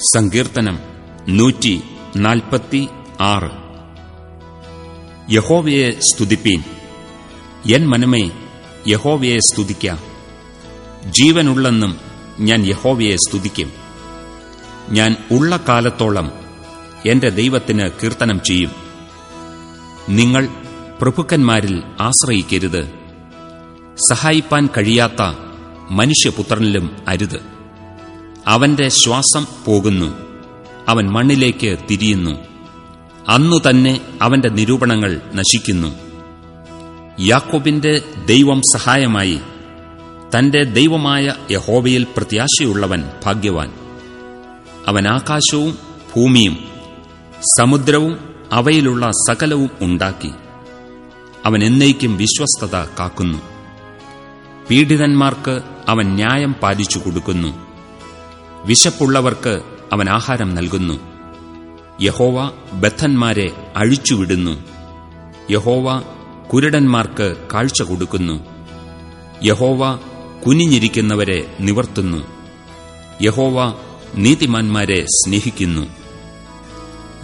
സങ്കീർത്തനം നൂറ്റി നാൽപ്പത്തി ആറ് യഹോവയെ സ്തുതിപ്പീൻ. എൻ മനമേ യഹോവയെ സ്തുതിക്ക. ജീവനുള്ളെന്നും ഞാൻ യഹോവയെ സ്തുതിക്കും. ഞാൻ ഉള്ള കാലത്തോളം എന്റെ ദൈവത്തിന് കീർത്തനം ചെയ്യും. നിങ്ങൾ പ്രഭുക്കന്മാരിൽ ആശ്രയിക്കരുത്. സഹായിപ്പാൻ കഴിയാത്ത മനുഷ്യപുത്രനിലും അരുത്. അവന്റെ ശ്വാസം പോകുന്നു. അവൻ മണ്ണിലേക്ക് തിരിയുന്നു. അന്നു തന്നെ അവന്റെ നിരൂപണങ്ങൾ നശിക്കുന്നു. യാക്കോബിന്റെ ദൈവം സഹായമായി തന്റെ ദൈവമായ യഹോവയിൽ പ്രത്യാശയുള്ളവൻ ഭാഗ്യവാൻ. അവൻ ആകാശവും ഭൂമിയും സമുദ്രവും അവയിലുള്ള സകലവും ഉണ്ടാക്കി. അവൻ എന്നേക്കും വിശ്വസ്തത കാക്കുന്നു. പീഡിതന്മാർക്ക് അവൻ ന്യായം പാലിച്ചു കൊടുക്കുന്നു. വിശപ്പുള്ളവർക്ക് അവൻ ആഹാരം നൽകുന്നു. യഹോവ ബദ്ധന്മാരെ അഴിച്ചുവിടുന്നു. യഹോവ കുരുടന്മാർക്ക് കാഴ്ച കൊടുക്കുന്നു. യഹോവ കുനിഞ്ഞിരിക്കുന്നവരെ നിവർത്തുന്നു. യഹോവ നീതിമാന്മാരെ സ്നേഹിക്കുന്നു.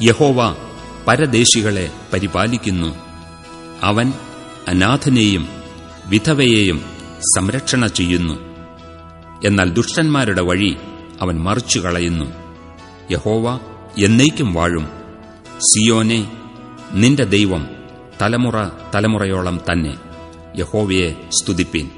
യഹോവ പരദേശികളെ പരിപാലിക്കുന്നു. അവൻ അനാഥനെയും വിധവയെയും സംരക്ഷണ ചെയ്യുന്നു. എന്നാൽ ദുഷ്ടന്മാരുടെ വഴി അവൻ മറിച്ചു കളയുന്നു. യഹോവ എന്നേക്കും വാഴും. സിയോനെ നിന്റെ ദൈവം തലമുറ തലമുറയോളം തന്നെ. യഹോവയെ സ്തുതിപ്പീൻ.